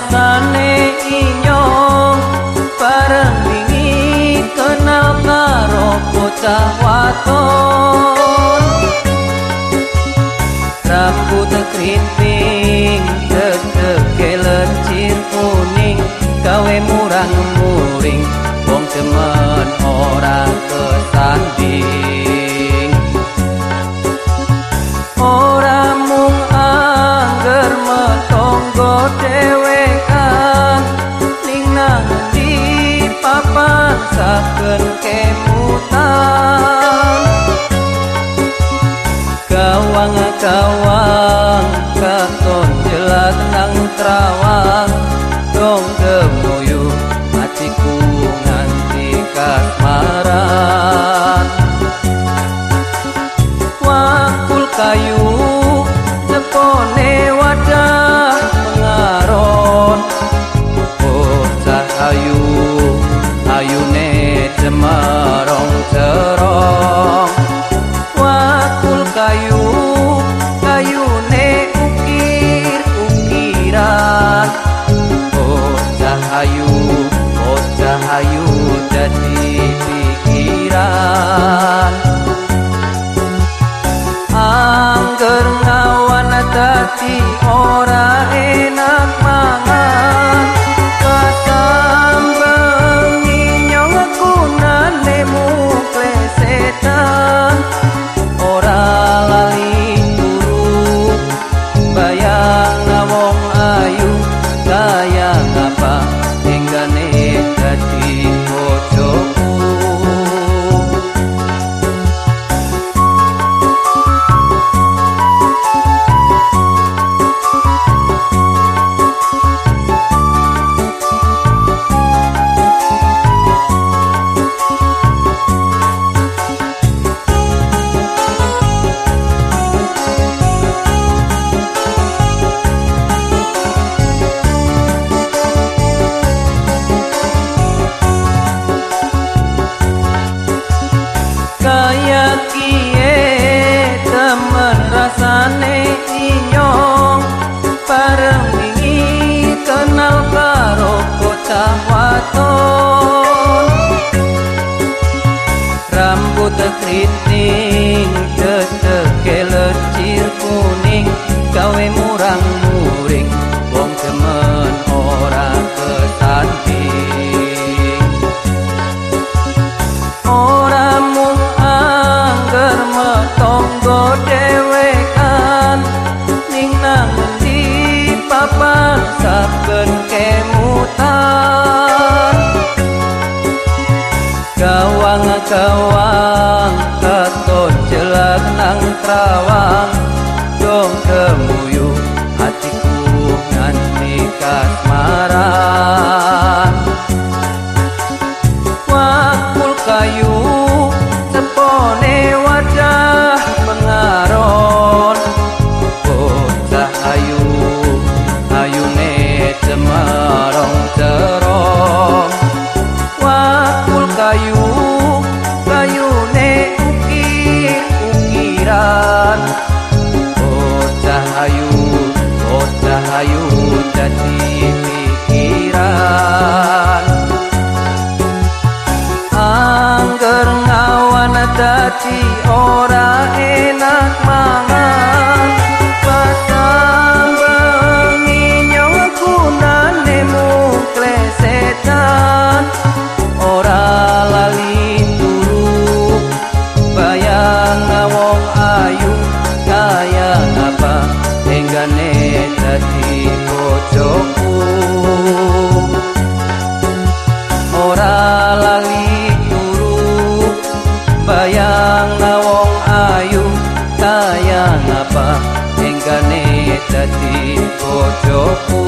rasane inyong bareng wingi kenal karo bocah waton kawang-kawang kato. साथी और आए। ning gawe murang muring wong temen ora ketanti ora mung anger metonggo dhewekan ning nang di papan saben kemutan. Gawang gawang katon jelas nang trawang dong temuyu hatiku nganti kasmaran. layu jadi pikiran. Angger ngawan dadi ora enak mangan. kaya apa enggane dadi bojoku.